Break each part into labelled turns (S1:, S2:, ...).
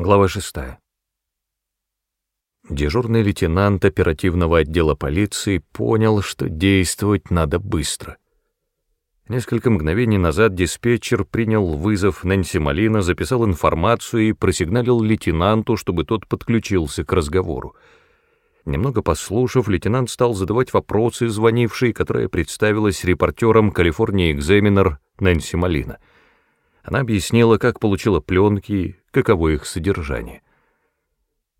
S1: Глава 6. Дежурный лейтенант оперативного отдела полиции понял, что действовать надо быстро. Несколько мгновений назад диспетчер принял вызов Нэнси Малина, записал информацию и просигналил лейтенанту, чтобы тот подключился к разговору. Немного послушав, лейтенант стал задавать вопросы звонившей, которая представилась репортером «Калифорния Экзаменер» Нэнси Малина. Она объяснила, как получила пленки, каково их содержание.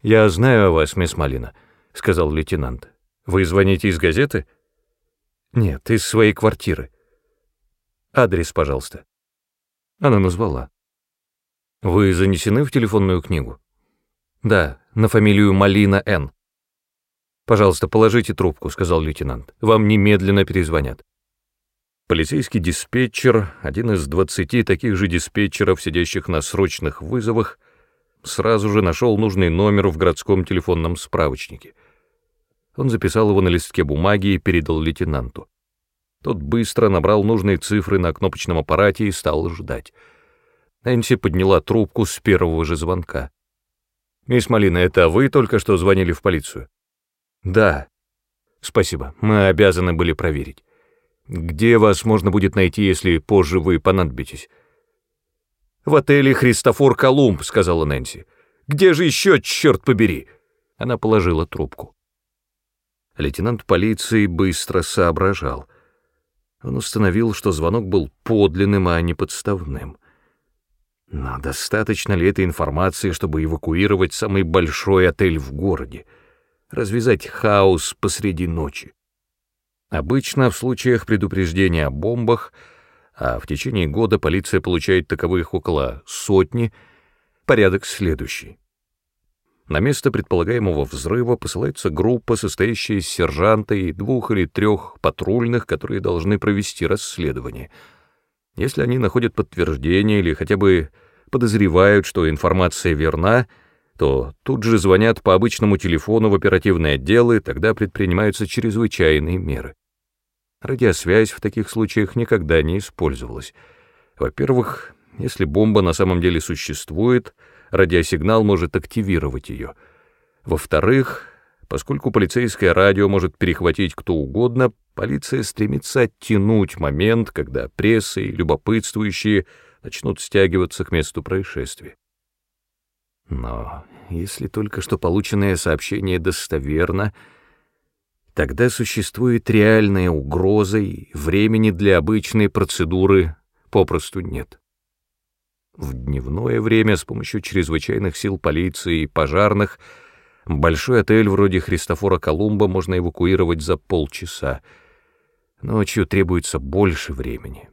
S1: «Я знаю о вас, мисс Малина», — сказал лейтенант. «Вы звоните из газеты?» «Нет, из своей квартиры». «Адрес, пожалуйста». Она назвала. «Вы занесены в телефонную книгу?» «Да, на фамилию Малина Н». «Пожалуйста, положите трубку», — сказал лейтенант. «Вам немедленно перезвонят». Полицейский диспетчер, один из двадцати таких же диспетчеров, сидящих на срочных вызовах, сразу же нашел нужный номер в городском телефонном справочнике. Он записал его на листке бумаги и передал лейтенанту. Тот быстро набрал нужные цифры на кнопочном аппарате и стал ждать. Нэнси подняла трубку с первого же звонка. «Мисс Малина, это вы только что звонили в полицию?» «Да». «Спасибо, мы обязаны были проверить. Где вас можно будет найти, если позже вы понадобитесь?» «В отеле «Христофор Колумб», — сказала Нэнси. «Где же еще, черт побери?» Она положила трубку. Лейтенант полиции быстро соображал. Он установил, что звонок был подлинным, а не подставным. Но достаточно ли этой информации, чтобы эвакуировать самый большой отель в городе? развязать хаос посреди ночи. Обычно в случаях предупреждения о бомбах, а в течение года полиция получает таковых около сотни, порядок следующий. На место предполагаемого взрыва посылается группа, состоящая из сержанта и двух или трех патрульных, которые должны провести расследование. Если они находят подтверждение или хотя бы подозревают, что информация верна — то тут же звонят по обычному телефону в оперативные отделы, тогда предпринимаются чрезвычайные меры. Радиосвязь в таких случаях никогда не использовалась. Во-первых, если бомба на самом деле существует, радиосигнал может активировать ее. Во-вторых, поскольку полицейское радио может перехватить кто угодно, полиция стремится оттянуть момент, когда пресса и любопытствующие начнут стягиваться к месту происшествия. Но если только что полученное сообщение достоверно, тогда существует реальная угроза, и времени для обычной процедуры попросту нет. В дневное время с помощью чрезвычайных сил полиции и пожарных большой отель вроде Христофора Колумба можно эвакуировать за полчаса. Ночью требуется больше времени.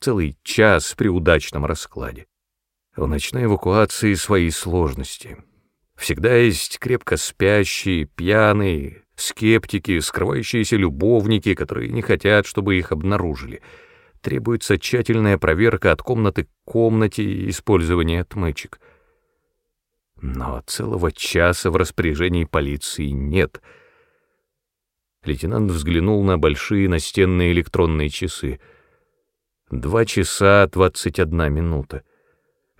S1: Целый час при удачном раскладе. В ночной эвакуации свои сложности. Всегда есть крепко спящие, пьяные, скептики, скрывающиеся любовники, которые не хотят, чтобы их обнаружили. Требуется тщательная проверка от комнаты к комнате и использование отмычек. Но целого часа в распоряжении полиции нет. Лейтенант взглянул на большие настенные электронные часы. Два часа двадцать одна минута.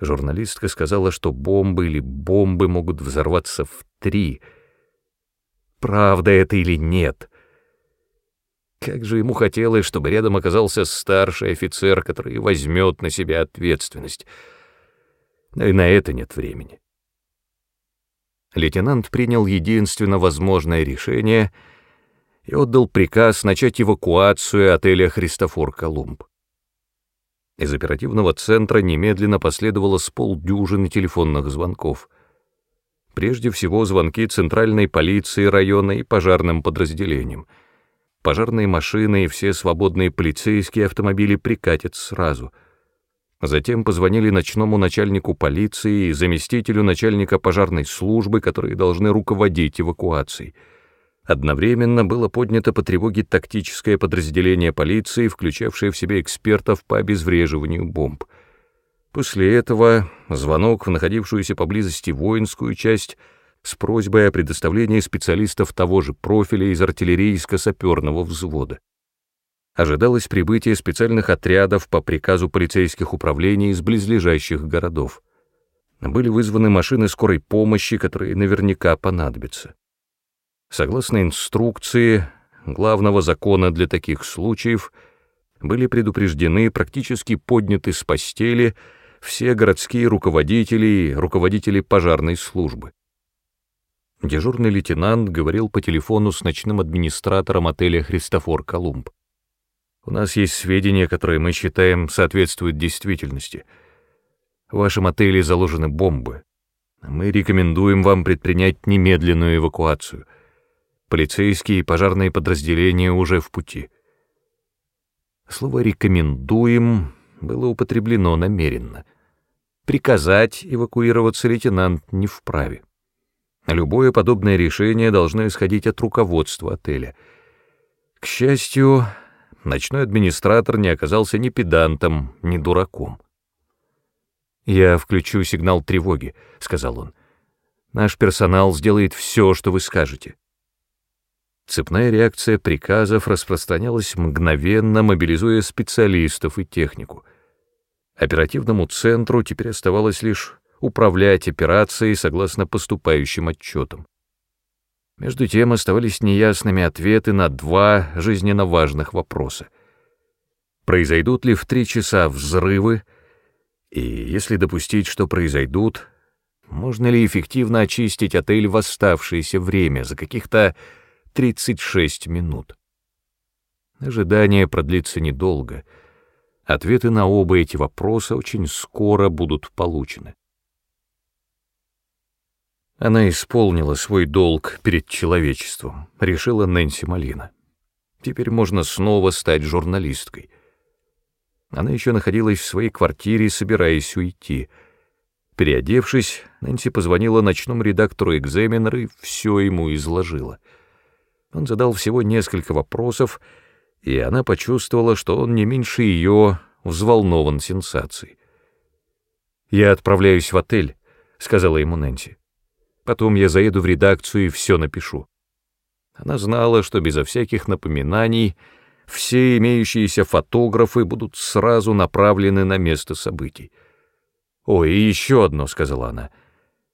S1: Журналистка сказала, что бомбы или бомбы могут взорваться в три. Правда это или нет? Как же ему хотелось, чтобы рядом оказался старший офицер, который возьмет на себя ответственность. Но и на это нет времени. Лейтенант принял единственно возможное решение и отдал приказ начать эвакуацию отеля «Христофор Колумб». Из оперативного центра немедленно последовало с полдюжины телефонных звонков. Прежде всего звонки центральной полиции района и пожарным подразделениям. Пожарные машины и все свободные полицейские автомобили прикатят сразу. Затем позвонили ночному начальнику полиции и заместителю начальника пожарной службы, которые должны руководить эвакуацией. Одновременно было поднято по тревоге тактическое подразделение полиции, включавшее в себя экспертов по обезвреживанию бомб. После этого звонок в находившуюся поблизости воинскую часть с просьбой о предоставлении специалистов того же профиля из артиллерийско-саперного взвода. Ожидалось прибытие специальных отрядов по приказу полицейских управлений из близлежащих городов. Были вызваны машины скорой помощи, которые наверняка понадобятся. Согласно инструкции главного закона для таких случаев, были предупреждены, практически подняты с постели все городские руководители и руководители пожарной службы. Дежурный лейтенант говорил по телефону с ночным администратором отеля «Христофор Колумб». «У нас есть сведения, которые мы считаем соответствуют действительности. В вашем отеле заложены бомбы. Мы рекомендуем вам предпринять немедленную эвакуацию. Полицейские и пожарные подразделения уже в пути». Слово «рекомендуем» было употреблено намеренно. Приказать эвакуироваться лейтенант не вправе. Любое подобное решение должно исходить от руководства отеля. К счастью, ночной администратор не оказался ни педантом, ни дураком. «Я включу сигнал тревоги», — сказал он. «Наш персонал сделает все, что вы скажете». Цепная реакция приказов распространялась мгновенно, мобилизуя специалистов и технику. Оперативному центру теперь оставалось лишь управлять операцией согласно поступающим отчетам. Между тем оставались неясными ответы на два жизненно важных вопроса. Произойдут ли в три часа взрывы, и если допустить, что произойдут, можно ли эффективно очистить отель в оставшееся время за каких-то 36 минут? Ожидание продлится недолго. Ответы на оба эти вопроса очень скоро будут получены. Она исполнила свой долг перед человечеством, решила Нэнси Малина. Теперь можно снова стать журналисткой. Она еще находилась в своей квартире, собираясь уйти. Переодевшись, Нэнси позвонила ночному редактору экзаменера и все ему изложила. Он задал всего несколько вопросов, и она почувствовала, что он не меньше ее взволнован сенсацией. «Я отправляюсь в отель», — сказала ему Нэнси. Потом я заеду в редакцию и все напишу. Она знала, что безо всяких напоминаний все имеющиеся фотографы будут сразу направлены на место событий. «Ой, и еще одно», — сказала она.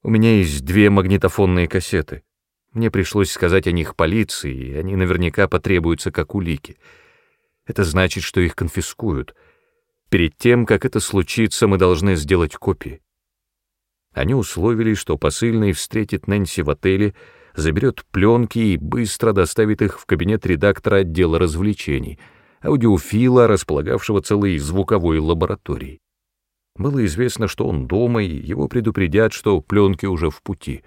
S1: «У меня есть две магнитофонные кассеты. Мне пришлось сказать о них полиции, и они наверняка потребуются как улики. Это значит, что их конфискуют. Перед тем, как это случится, мы должны сделать копии. Они условились, что посыльный встретит Нэнси в отеле, заберет пленки и быстро доставит их в кабинет редактора отдела развлечений, аудиофила, располагавшего целой звуковой лабораторией. Было известно, что он дома, и его предупредят, что пленки уже в пути.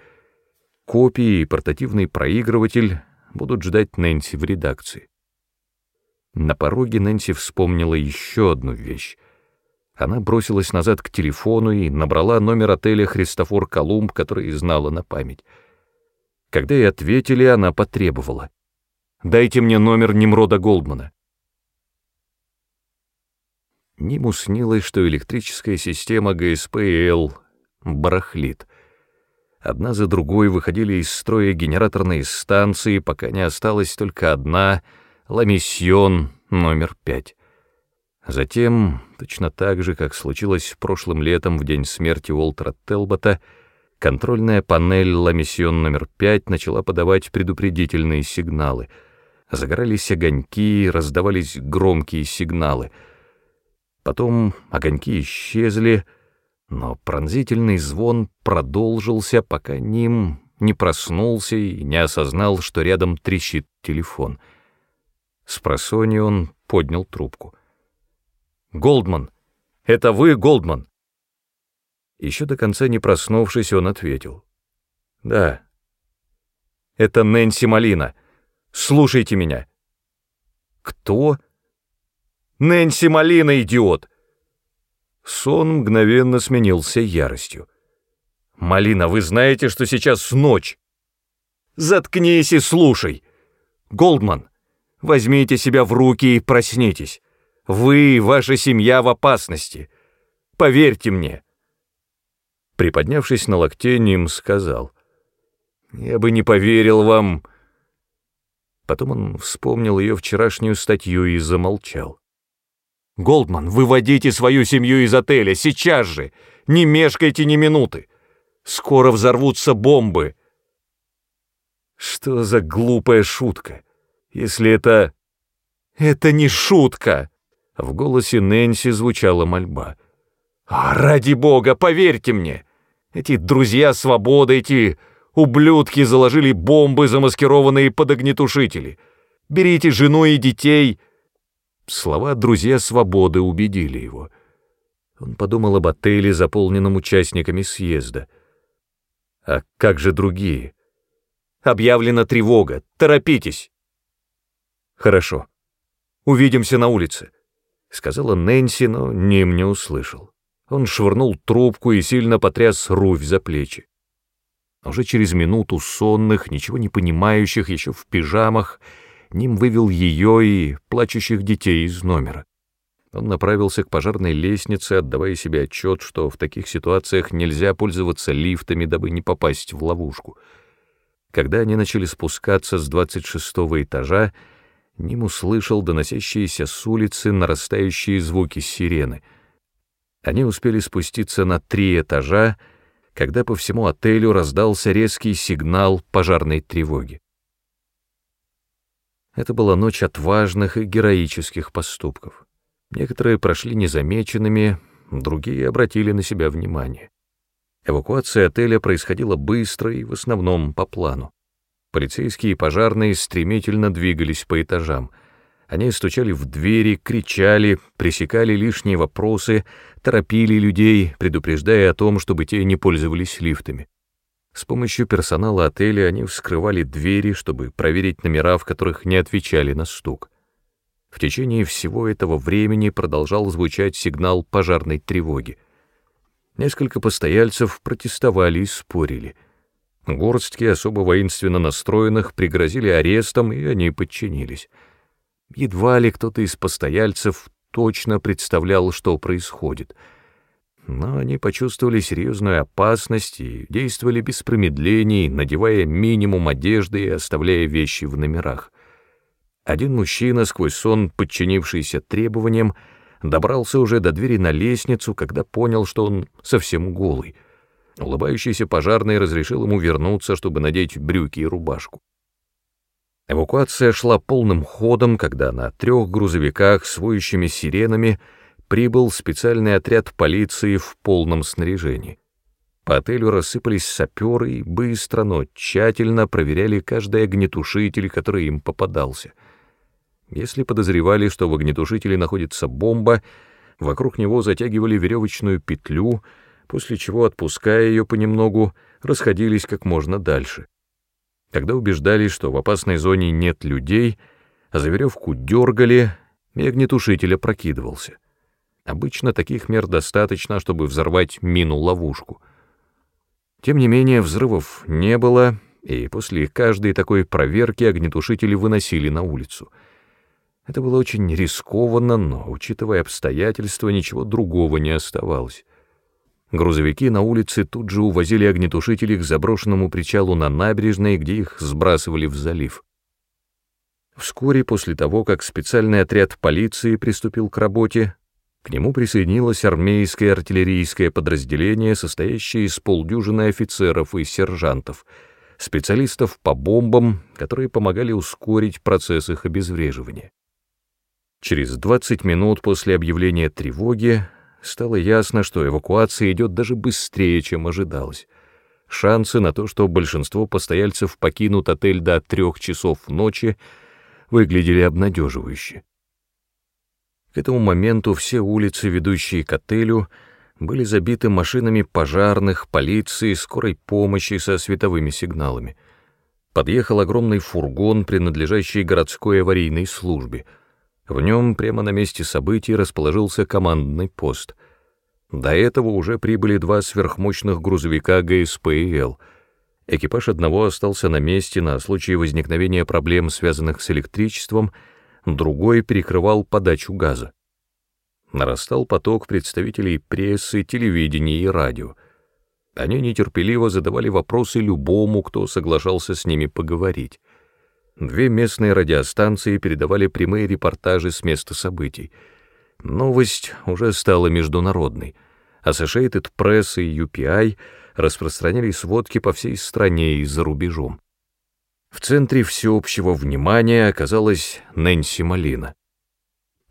S1: Копии и портативный проигрыватель будут ждать Нэнси в редакции. На пороге Нэнси вспомнила еще одну вещь. Она бросилась назад к телефону и набрала номер отеля «Христофор Колумб», который знала на память. Когда ей ответили, она потребовала. «Дайте мне номер Немрода Голдмана». Ниму снилось, что электрическая система ГСПЛ барахлит. Одна за другой выходили из строя генераторные станции, пока не осталась только одна — Ламиссион номер пять. Затем, точно так же, как случилось прошлым летом в день смерти Уолтера Телбота, контрольная панель «Ла-Миссион номер 5» начала подавать предупредительные сигналы. Загорались огоньки, раздавались громкие сигналы. Потом огоньки исчезли, но пронзительный звон продолжился, пока Ним не проснулся и не осознал, что рядом трещит телефон. С он поднял трубку — Голдман! Это вы, Голдман?» Еще до конца не проснувшись, он ответил. «Да». «Это Нэнси Малина. Слушайте меня». «Кто?» «Нэнси Малина, идиот!» Сон мгновенно сменился яростью. «Малина, вы знаете, что сейчас ночь?» «Заткнись и слушай!» «Голдман, возьмите себя в руки и проснитесь. Вы и ваша семья в опасности. Поверьте мне. Приподнявшись на локте, Ним сказал. Я бы не поверил вам. Потом он вспомнил ее вчерашнюю статью и замолчал. Голдман, выводите свою семью из отеля, сейчас же! Не мешкайте ни минуты! Скоро взорвутся бомбы!» Что за глупая шутка? Если это... Это не шутка! В голосе Нэнси звучала мольба. «А, ради бога, поверьте мне! Эти друзья свободы, эти ублюдки заложили бомбы, замаскированные под огнетушители. Берите жену и детей!» Слова «друзья свободы» убедили его. Он подумал об отеле, заполненном участниками съезда. А как же другие? Объявлена тревога. Торопитесь. Хорошо. Увидимся на улице, сказала Нэнси, но Ним не услышал. Он швырнул трубку и сильно потряс Руфь за плечи. Уже через минуту сонных, ничего не понимающих, еще в пижамах, Ним вывел ее и плачущих детей из номера. Он направился к пожарной лестнице, отдавая себе отчет, что в таких ситуациях нельзя пользоваться лифтами, дабы не попасть в ловушку. Когда они начали спускаться с 26 этажа, Ним услышал доносящиеся с улицы нарастающие звуки сирены. Они успели спуститься на три этажа, когда по всему отелю раздался резкий сигнал пожарной тревоги. Это была ночь отважных и героических поступков. Некоторые прошли незамеченными, другие обратили на себя внимание. Эвакуация отеля происходила быстро и в основном по плану. Полицейские и пожарные стремительно двигались по этажам. Они стучали в двери, кричали, пресекали лишние вопросы, торопили людей, предупреждая о том, чтобы те не пользовались лифтами. С помощью персонала отеля они вскрывали двери, чтобы проверить номера, в которых не отвечали на стук. В течение всего этого времени продолжал звучать сигнал пожарной тревоги. Несколько постояльцев протестовали и спорили. Горстки особо воинственно настроенных пригрозили арестом, и они подчинились. Едва ли кто-то из постояльцев точно представлял, что происходит. Но они почувствовали серьезную опасность и действовали без промедлений, надевая минимум одежды и оставляя вещи в номерах. Один мужчина, сквозь сон, подчинившийся требованиям, добрался уже до двери на лестницу, когда понял, что он совсем голый. Улыбающийся пожарный разрешил ему вернуться, чтобы надеть брюки и рубашку. Эвакуация шла полным ходом, когда на трех грузовиках с воющими сиренами прибыл специальный отряд полиции в полном снаряжении. По отелю рассыпались саперы и быстро, но тщательно проверяли каждый огнетушитель, который им попадался — если подозревали, что в огнетушителе находится бомба, вокруг него затягивали веревочную петлю, после чего, отпуская ее понемногу, расходились как можно дальше. Когда убеждались, что в опасной зоне нет людей, а за веревку дергали, и огнетушитель опрокидывался. Обычно таких мер достаточно, чтобы взорвать мину-ловушку. Тем не менее, взрывов не было, и после каждой такой проверки огнетушители выносили на улицу — это было очень рискованно, но, учитывая обстоятельства, ничего другого не оставалось. Грузовики на улице тут же увозили огнетушители к заброшенному причалу на набережной, где их сбрасывали в залив. Вскоре после того, как специальный отряд полиции приступил к работе, к нему присоединилось армейское артиллерийское подразделение, состоящее из полдюжины офицеров и сержантов, специалистов по бомбам, которые помогали ускорить процесс их обезвреживания. Через 20 минут после объявления тревоги стало ясно, что эвакуация идет даже быстрее, чем ожидалось. Шансы на то, что большинство постояльцев покинут отель до трех часов ночи, выглядели обнадеживающе. К этому моменту все улицы, ведущие к отелю, были забиты машинами пожарных, полиции, скорой помощи со световыми сигналами. Подъехал огромный фургон, принадлежащий городской аварийной службе — в нем прямо на месте событий расположился командный пост. До этого уже прибыли два сверхмощных грузовика ГСП и Л. Экипаж одного остался на месте на случай возникновения проблем, связанных с электричеством, другой перекрывал подачу газа. Нарастал поток представителей прессы, телевидения и радио. Они нетерпеливо задавали вопросы любому, кто соглашался с ними поговорить. Две местные радиостанции передавали прямые репортажи с места событий. Новость уже стала международной. Associated Press и UPI распространяли сводки по всей стране и за рубежом. В центре всеобщего внимания оказалась Нэнси Малина.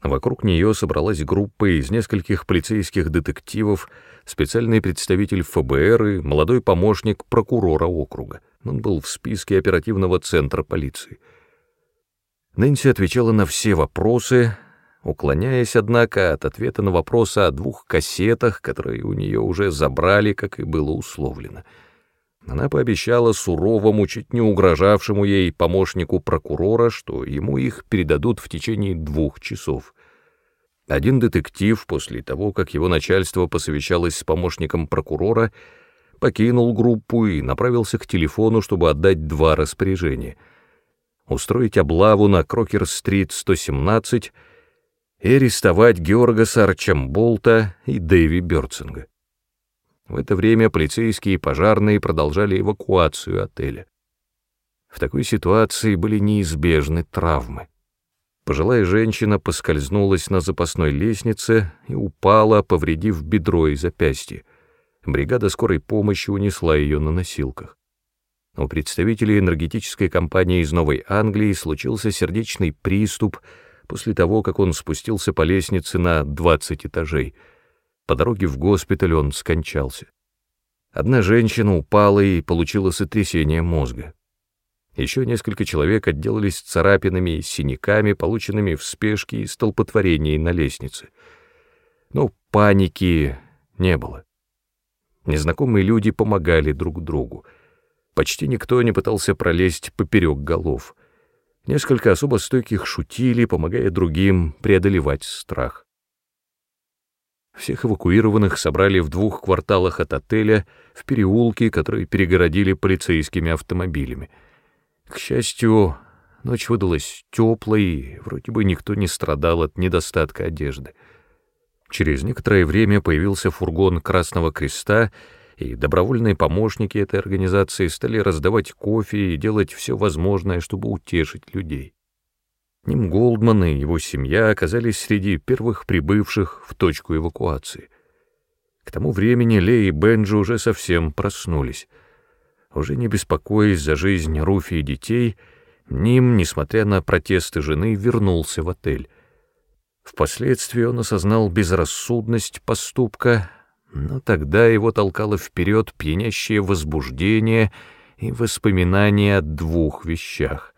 S1: Вокруг нее собралась группа из нескольких полицейских детективов, специальный представитель ФБР и молодой помощник прокурора округа. Он был в списке оперативного центра полиции. Нэнси отвечала на все вопросы, уклоняясь, однако, от ответа на вопросы о двух кассетах, которые у нее уже забрали, как и было условлено. Она пообещала суровому, чуть не угрожавшему ей помощнику прокурора, что ему их передадут в течение двух часов. Один детектив, после того, как его начальство посовещалось с помощником прокурора, покинул группу и направился к телефону, чтобы отдать два распоряжения. Устроить облаву на Крокер-стрит 117 и арестовать Георгаса Арчамболта и Дэви Бёрцинга. В это время полицейские и пожарные продолжали эвакуацию отеля. В такой ситуации были неизбежны травмы. Пожилая женщина поскользнулась на запасной лестнице и упала, повредив бедро и запястье. Бригада скорой помощи унесла ее на носилках. У представителей энергетической компании из Новой Англии случился сердечный приступ после того, как он спустился по лестнице на 20 этажей. По дороге в госпиталь он скончался. Одна женщина упала и получила сотрясение мозга. Еще несколько человек отделались царапинами и синяками, полученными в спешке и столпотворении на лестнице. Но паники не было. Незнакомые люди помогали друг другу. Почти никто не пытался пролезть поперек голов. Несколько особо стойких шутили, помогая другим преодолевать страх. Всех эвакуированных собрали в двух кварталах от отеля, в переулке, который перегородили полицейскими автомобилями — к счастью, ночь выдалась теплой, и вроде бы никто не страдал от недостатка одежды. Через некоторое время появился фургон Красного Креста, и добровольные помощники этой организации стали раздавать кофе и делать все возможное, чтобы утешить людей. Ним Голдман и его семья оказались среди первых прибывших в точку эвакуации. К тому времени Лей и Бенджи уже совсем проснулись — уже не беспокоясь за жизнь Руфи и детей, Ним, несмотря на протесты жены, вернулся в отель. Впоследствии он осознал безрассудность поступка, но тогда его толкало вперед пьянящее возбуждение и воспоминания о двух вещах.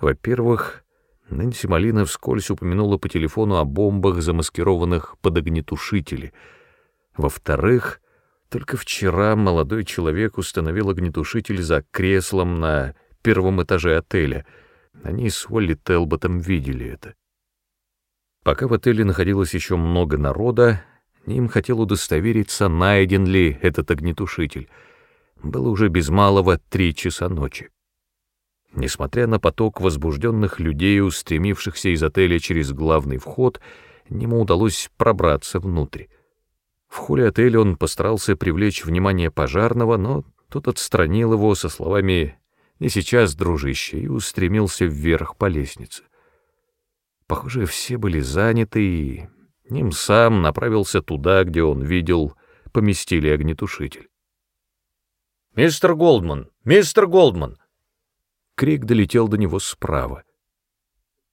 S1: Во-первых, Нэнси Малина вскользь упомянула по телефону о бомбах, замаскированных под огнетушители. Во-вторых, только вчера молодой человек установил огнетушитель за креслом на первом этаже отеля. Они с Уолли Телботом видели это. Пока в отеле находилось еще много народа, им хотел удостовериться, найден ли этот огнетушитель. Было уже без малого три часа ночи. Несмотря на поток возбужденных людей, устремившихся из отеля через главный вход, ему удалось пробраться внутрь. В холле отеля он постарался привлечь внимание пожарного, но тот отстранил его со словами «Не сейчас, дружище», и устремился вверх по лестнице. Похоже, все были заняты, и Ним сам направился туда, где он видел, поместили огнетушитель.
S2: «Мистер Голдман! Мистер Голдман!»
S1: Крик долетел до него справа.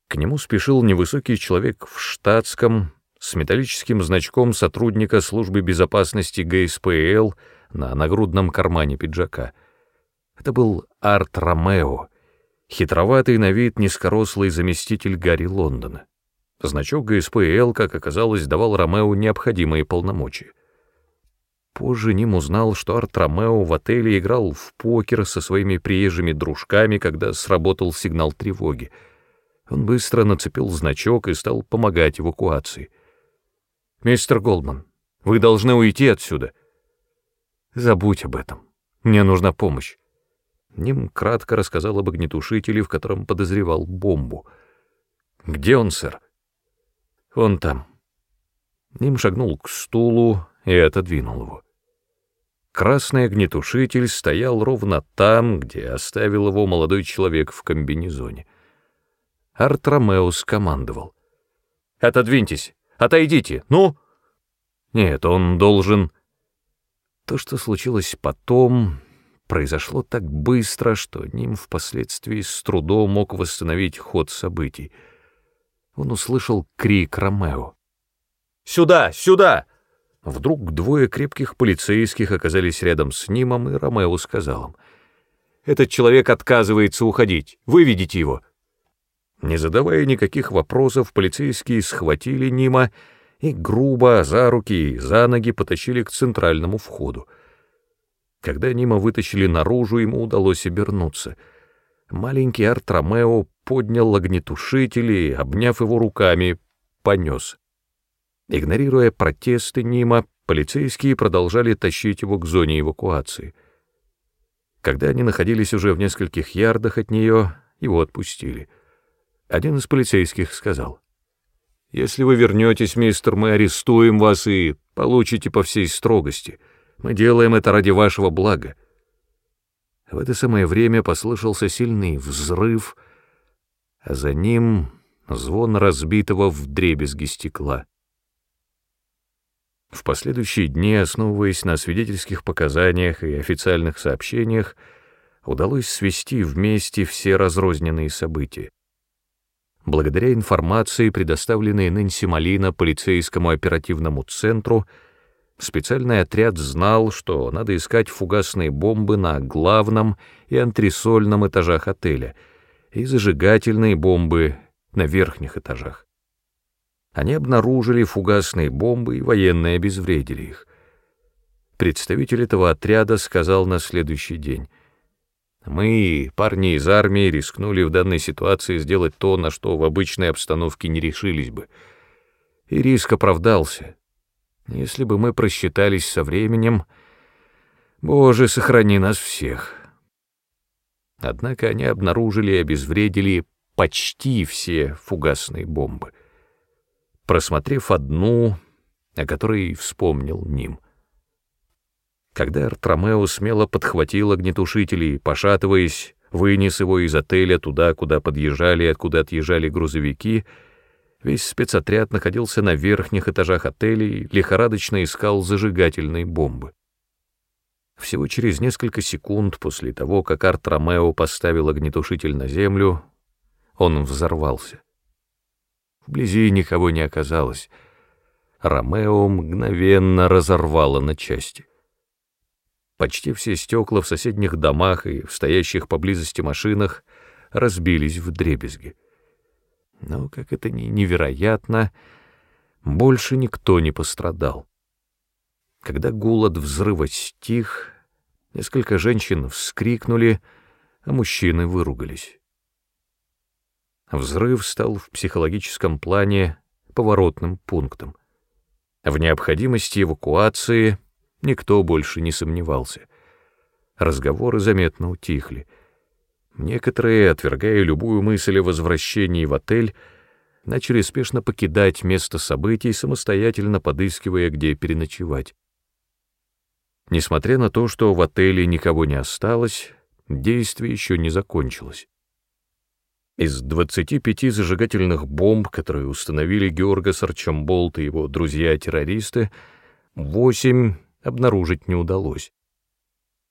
S1: К нему спешил невысокий человек в штатском, с металлическим значком сотрудника службы безопасности ГСПЛ на нагрудном кармане пиджака. Это был Арт Ромео, хитроватый на вид низкорослый заместитель Гарри Лондона. Значок ГСПЛ, как оказалось, давал Ромео необходимые полномочия. Позже Ним узнал, что Арт Ромео в отеле играл в покер со своими приезжими дружками, когда сработал сигнал тревоги. Он быстро нацепил значок и стал помогать эвакуации — «Мистер Голдман, вы должны уйти отсюда». «Забудь об этом. Мне нужна помощь». Ним кратко рассказал об огнетушителе, в котором подозревал бомбу. «Где он, сэр?» «Он там». Ним шагнул к стулу и отодвинул его. Красный огнетушитель стоял ровно там, где оставил его молодой человек в комбинезоне. Арт Ромео скомандовал. «Отодвиньтесь!
S2: Отойдите, ну!»
S1: «Нет, он должен...» То, что случилось потом, произошло так быстро, что Ним впоследствии с трудом мог восстановить ход событий. Он услышал крик Ромео.
S2: «Сюда! Сюда!»
S1: Вдруг двое крепких полицейских оказались рядом с Нимом, и Ромео сказал им,
S2: «Этот человек отказывается уходить. Выведите его».
S1: Не задавая никаких вопросов, полицейские схватили Нима и грубо за руки и за ноги потащили к центральному входу. Когда Нима вытащили наружу, ему удалось обернуться. Маленький Арт-Ромео поднял огнетушитель и, обняв его руками, понес. Игнорируя протесты Нима, полицейские продолжали тащить его к зоне эвакуации. Когда они находились уже в нескольких ярдах от нее, его отпустили. Один из полицейских сказал, «Если вы вернетесь, мистер, мы арестуем вас и получите по всей строгости. Мы делаем это ради вашего блага». В это самое время послышался сильный взрыв, а за ним звон разбитого вдребезги стекла. В последующие дни, основываясь на свидетельских показаниях и официальных сообщениях, удалось свести вместе все разрозненные события. Благодаря информации, предоставленной Нэнси Малина полицейскому оперативному центру, специальный отряд знал, что надо искать фугасные бомбы на главном и антресольном этажах отеля и зажигательные бомбы на верхних этажах. Они обнаружили фугасные бомбы и военные обезвредили их. Представитель этого отряда сказал на следующий день. «Мы, парни из армии, рискнули в данной ситуации сделать то, на что в обычной обстановке не решились бы. И риск оправдался. Если бы мы просчитались со временем, Боже, сохрани нас всех». Однако они обнаружили и обезвредили почти все фугасные бомбы просмотрев одну, о которой вспомнил Ним. Когда Артромео смело подхватил огнетушитель и, пошатываясь, вынес его из отеля туда, куда подъезжали и откуда отъезжали грузовики, весь спецотряд находился на верхних этажах отелей, лихорадочно искал зажигательные бомбы. Всего через несколько секунд после того, как Арт-Ромео поставил огнетушитель на землю, он взорвался. Вблизи никого не оказалось. Ромео мгновенно разорвало на части. Почти все стекла в соседних домах и в стоящих поблизости машинах разбились в дребезги. Но, как это ни невероятно, больше никто не пострадал. Когда гул от взрыва стих, несколько женщин вскрикнули, а мужчины выругались. Взрыв стал в психологическом плане поворотным пунктом. В необходимости эвакуации никто больше не сомневался. Разговоры заметно утихли. Некоторые, отвергая любую мысль о возвращении в отель, начали спешно покидать место событий, самостоятельно подыскивая, где переночевать. Несмотря на то, что в отеле никого не осталось, действие еще не закончилось. Из 25 зажигательных бомб, которые установили Георгас Арчамболт и его друзья-террористы, восемь обнаружить не удалось.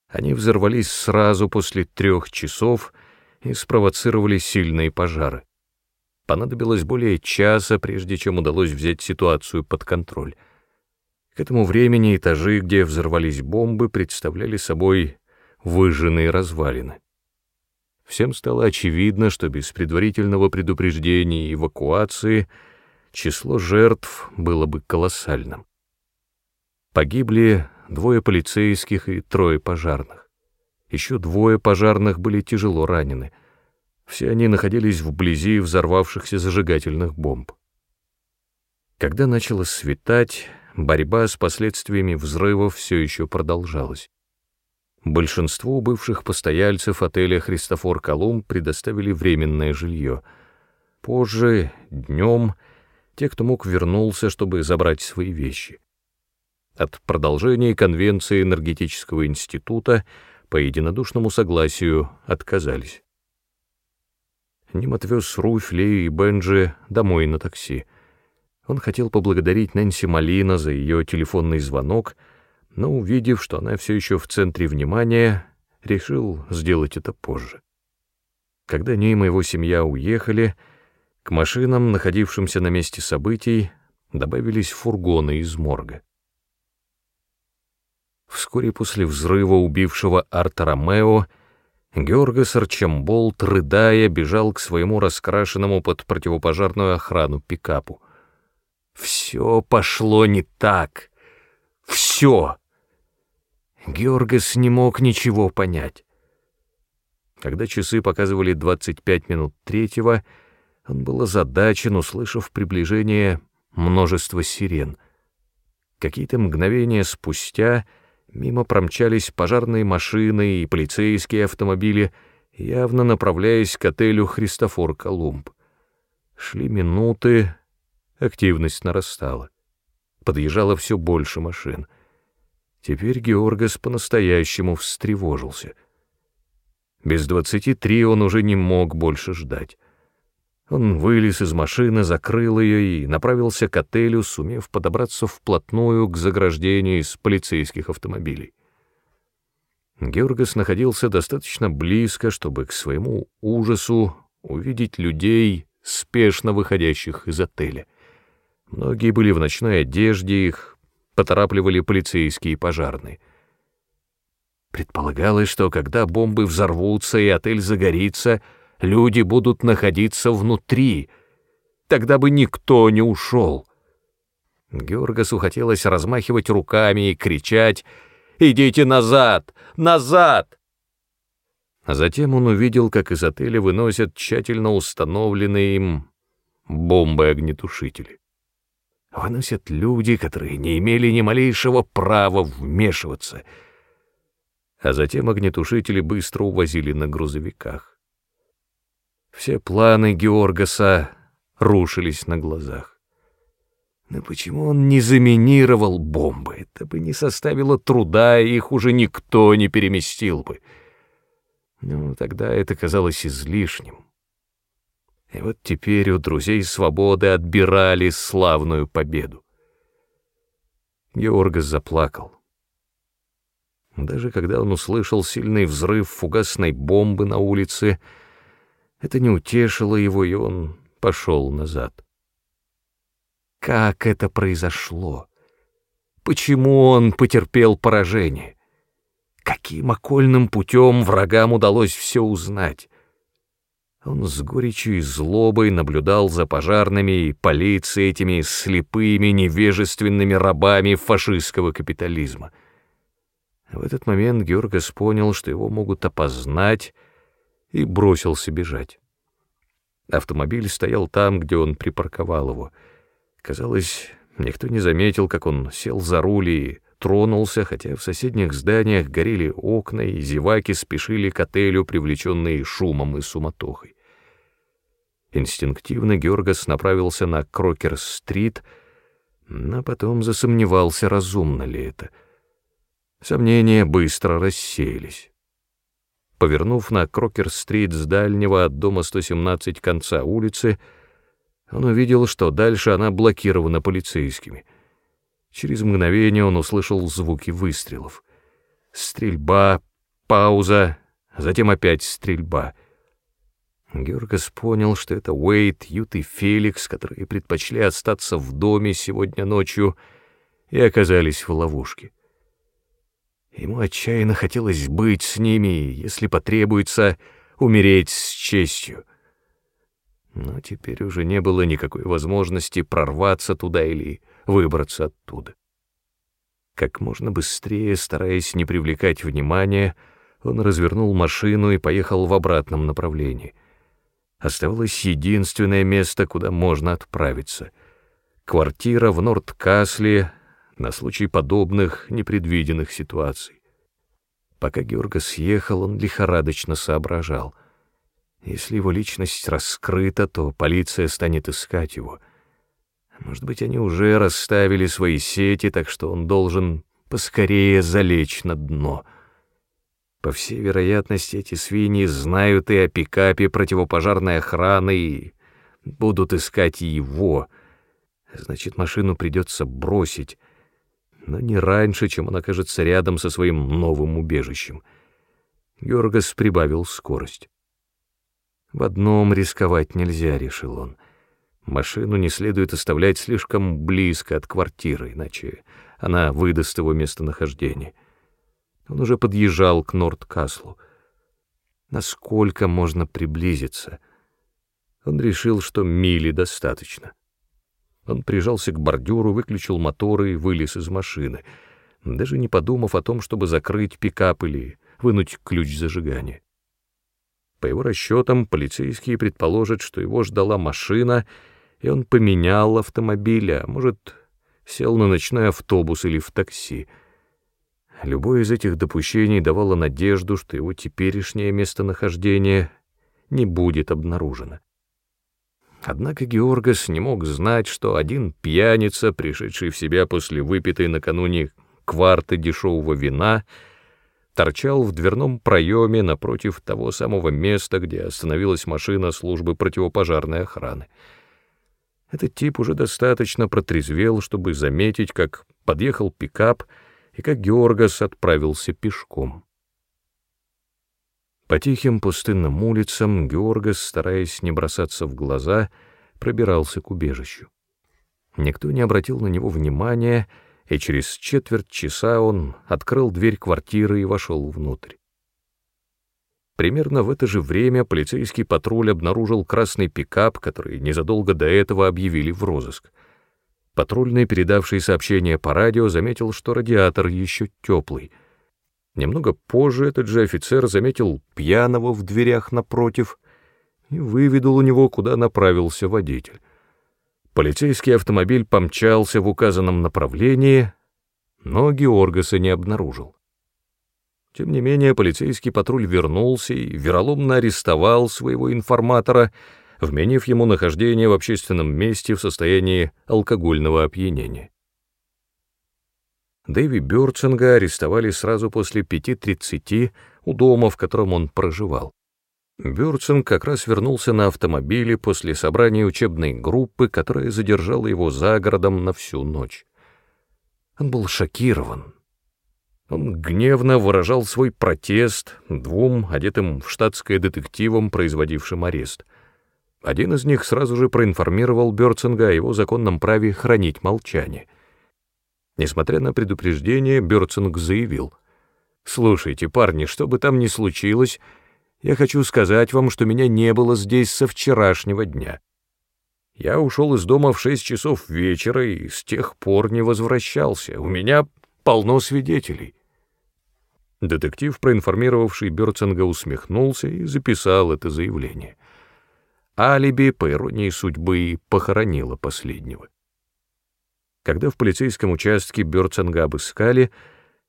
S1: Они взорвались сразу после трех часов и спровоцировали сильные пожары. Понадобилось более часа, прежде чем удалось взять ситуацию под контроль. К этому времени этажи, где взорвались бомбы, представляли собой выжженные развалины. Всем стало очевидно, что без предварительного предупреждения и эвакуации число жертв было бы колоссальным. Погибли двое полицейских и трое пожарных. Еще двое пожарных были тяжело ранены. Все они находились вблизи взорвавшихся зажигательных бомб. Когда начало светать, борьба с последствиями взрывов все еще продолжалась. Большинству бывших постояльцев отеля «Христофор Колумб» предоставили временное жилье. Позже, днем, те, кто мог, вернулся, чтобы забрать свои вещи. От продолжения Конвенции энергетического института по единодушному согласию отказались. Ним отвез Руфь, Лею и Бенджи домой на такси. Он хотел поблагодарить Нэнси Малина за ее телефонный звонок, но, увидев, что она все еще в центре внимания, решил сделать это позже. Когда Ним и его семья уехали, к машинам, находившимся на месте событий, добавились фургоны из морга. Вскоре после взрыва, убившего Арта Ромео, Георгас Арчамболт, рыдая, бежал к своему раскрашенному под противопожарную охрану пикапу. Все пошло не так. Все. Георгас не мог ничего понять. Когда часы показывали 25 минут третьего, он был озадачен, услышав приближение множества сирен. Какие-то мгновения спустя мимо промчались пожарные машины и полицейские автомобили, явно направляясь к отелю «Христофор Колумб». Шли минуты, активность нарастала. Подъезжало все больше машин. Теперь Георгас по-настоящему встревожился. Без двадцати три он уже не мог больше ждать. Он вылез из машины, закрыл ее и направился к отелю, сумев подобраться вплотную к заграждению из полицейских автомобилей. Георгас находился достаточно близко, чтобы к своему ужасу увидеть людей, спешно выходящих из отеля. Многие были в ночной одежде, их поторапливали полицейские и пожарные. Предполагалось, что когда бомбы взорвутся и отель загорится — люди будут находиться внутри. Тогда бы никто не ушел. Георгасу хотелось размахивать руками и кричать «Идите назад! Назад!» А затем он увидел, как из отеля выносят тщательно установленные им бомбы-огнетушители. Выносят люди, которые не имели ни малейшего права вмешиваться. А затем огнетушители быстро увозили на грузовиках. Все планы Георгаса рушились на глазах. Но почему он не заминировал бомбы? Это бы не составило труда, их уже никто не переместил бы. Ну, тогда это казалось излишним. И вот теперь у друзей свободы отбирали славную победу. Георгас заплакал. Даже когда он услышал сильный взрыв фугасной бомбы на улице, это не утешило его, и он пошел назад. Как это произошло? Почему он потерпел поражение? Каким окольным путем врагам удалось все узнать? Он с горечью и злобой наблюдал за пожарными и полицией этими слепыми, невежественными рабами фашистского капитализма. В этот момент Георгас понял, что его могут опознать, и бросился бежать. Автомобиль стоял там, где он припарковал его. Казалось, никто не заметил, как он сел за руль и тронулся, хотя в соседних зданиях горели окна, и зеваки спешили к отелю, привлеченные шумом и суматохой. Инстинктивно Георгас направился на Крокер-стрит, но потом засомневался, разумно ли это. Сомнения быстро рассеялись. Повернув на Крокер-стрит с дальнего от дома 117 конца улицы, он увидел, что дальше она блокирована полицейскими. Через мгновение он услышал звуки выстрелов. Стрельба, пауза, затем опять стрельба. Георгас понял, что это Уэйт, Ют и Феликс, которые предпочли остаться в доме сегодня ночью и оказались в ловушке. Ему отчаянно хотелось быть с ними, если потребуется, умереть с честью. Но теперь уже не было никакой возможности прорваться туда или выбраться оттуда. Как можно быстрее, стараясь не привлекать внимания, он развернул машину и поехал в обратном направлении. Оставалось единственное место, куда можно отправиться — квартира в Норд-Касле на случай подобных непредвиденных ситуаций. Пока Георга съехал, он лихорадочно соображал. Если его личность раскрыта, то полиция станет искать его. Может быть, они уже расставили свои сети, так что он должен поскорее залечь на дно. По всей вероятности, эти свиньи знают и о пикапе противопожарной охраны и будут искать его — Значит, машину придется бросить, но не раньше, чем он окажется рядом со своим новым убежищем. Георгас прибавил скорость. В одном рисковать нельзя, решил он. Машину не следует оставлять слишком близко от квартиры, иначе она выдаст его местонахождение. Он уже подъезжал к Нордкаслу. Насколько можно приблизиться? Он решил, что мили достаточно. Он прижался к бордюру, выключил мотор и вылез из машины, даже не подумав о том, чтобы закрыть пикап или вынуть ключ зажигания. По его расчетам, полицейские предположат, что его ждала машина, и он поменял автомобиль, а может, сел на ночной автобус или в такси. Любое из этих допущений давало надежду, что его теперешнее местонахождение не будет обнаружено. Однако Георгас не мог знать, что один пьяница, пришедший в себя после выпитой накануне кварты дешевого вина, торчал в дверном проеме напротив того самого места, где остановилась машина службы противопожарной охраны. Этот тип уже достаточно протрезвел, чтобы заметить, как подъехал пикап и как Георгас отправился пешком. По тихим пустынным улицам Георгас, стараясь не бросаться в глаза, пробирался к убежищу. Никто не обратил на него внимания, и через четверть часа он открыл дверь квартиры и вошел внутрь. Примерно в это же время полицейский патруль обнаружил красный пикап, который незадолго до этого объявили в розыск. Патрульный, передавший сообщение по радио, заметил, что радиатор еще теплый — Немного позже этот же офицер заметил пьяного в дверях напротив и выведал у него, куда направился водитель. Полицейский автомобиль помчался в указанном направлении, но Георгаса не обнаружил. Тем не менее, полицейский патруль вернулся и вероломно арестовал своего информатора, вменив ему нахождение в общественном месте в состоянии алкогольного опьянения. Дэви Бёрцинга арестовали сразу после 5.30 у дома, в котором он проживал. Бёрцинг как раз вернулся на автомобиле после собрания учебной группы, которая задержала его за городом на всю ночь. Он был шокирован. Он гневно выражал свой протест двум, одетым в штатское детективам, производившим арест. Один из них сразу же проинформировал Бёрцинга о его законном праве хранить молчание — Несмотря на предупреждение, Бёрцинг заявил. «Слушайте, парни, что бы там ни случилось, я хочу сказать вам, что меня не было здесь со вчерашнего дня. Я ушел из дома в шесть часов вечера и с тех пор не возвращался. У меня полно свидетелей». Детектив, проинформировавший Бёрцинга, усмехнулся и записал это заявление. Алиби, по иронии судьбы, похоронило последнего. Когда в полицейском участке Бёрцинга обыскали,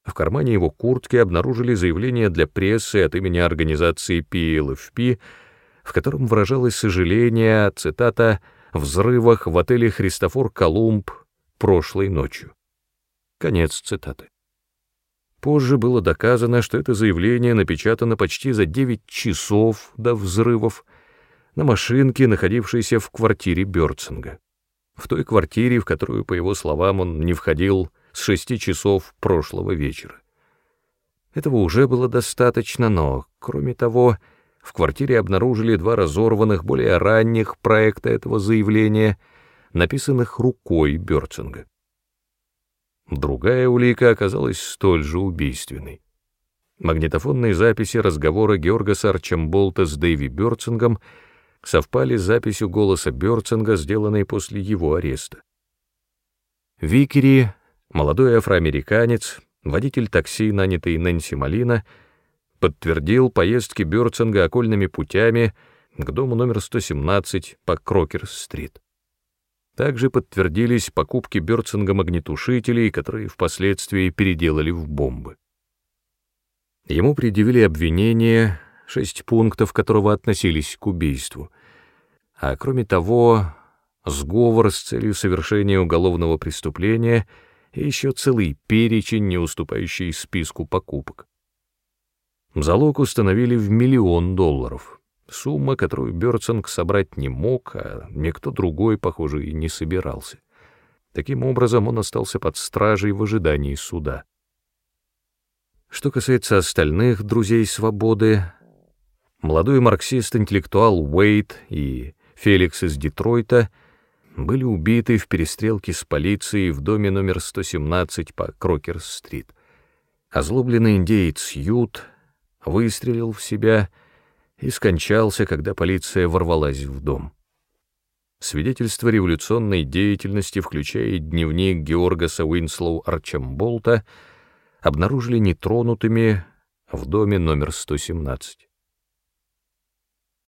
S1: в кармане его куртки обнаружили заявление для прессы от имени организации PLFP, в котором выражалось сожаление, цитата, «взрывах в отеле «Христофор Колумб» прошлой ночью». Конец цитаты. Позже было доказано, что это заявление напечатано почти за 9 часов до взрывов на машинке, находившейся в квартире Бёрцинга в той квартире, в которую, по его словам, он не входил с шести часов прошлого вечера. Этого уже было достаточно, но, кроме того, в квартире обнаружили два разорванных, более ранних проекта этого заявления, написанных рукой Бёрцинга. Другая улика оказалась столь же убийственной. Магнитофонные записи разговора Георгаса Арчамболта с Дэйви Бёрцингом — совпали с записью голоса Бёрцинга, сделанной после его ареста. Викери, молодой афроамериканец, водитель такси, нанятый Нэнси Малина, подтвердил поездки Бёрцинга окольными путями к дому номер 117 по Крокерс-стрит. Также подтвердились покупки Бёрцинга огнетушителей, которые впоследствии переделали в бомбы. Ему предъявили обвинение шесть пунктов которого относились к убийству. А кроме того, сговор с целью совершения уголовного преступления и еще целый перечень, не уступающий списку покупок. Залог установили в миллион долларов, сумма, которую Бёрцинг собрать не мог, а никто другой, похоже, и не собирался. Таким образом, он остался под стражей в ожидании суда. Что касается остальных друзей свободы, молодой марксист-интеллектуал Уэйт и Феликс из Детройта были убиты в перестрелке с полицией в доме номер 117 по Крокерс-стрит. Озлобленный индеец Ют выстрелил в себя и скончался, когда полиция ворвалась в дом. Свидетельства революционной деятельности, включая дневник Георгаса Уинслоу Арчамболта, обнаружили нетронутыми в доме номер 117.